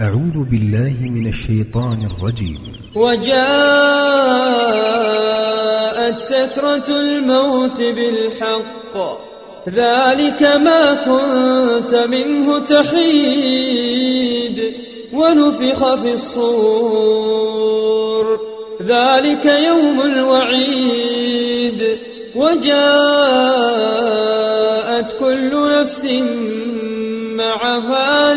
أعوذ بالله من الشيطان الرجيم. وجاءت سكرة الموت بالحق. ذلك ما كنت منه تحيد. ونفخ في الصور. ذلك يوم الوعيد. وجاءت كل نفس معها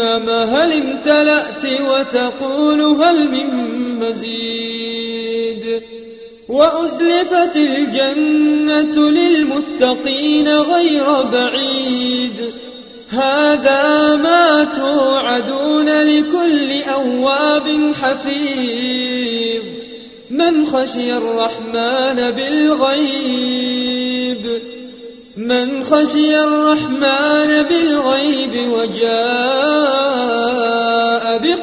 هل امتلأت وتقول هل من مزيد وأزلفت الجنة للمتقين غير بعيد هذا ما توعدون لكل أواب حفيظ من خشي الرحمن بالغيب من خشي الرحمن بالغيب وجاء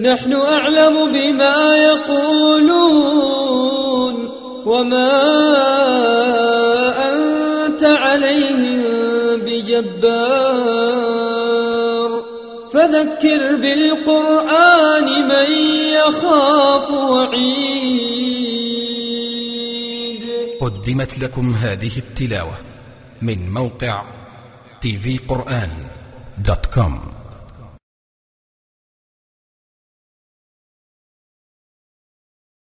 نحن أعلم بما يقولون وما أنت عليهم بجبار. فذكر بالقرآن من يخاف وعيد. قدمت لكم هذه التلاوة من موقع tvقرآن دوت كوم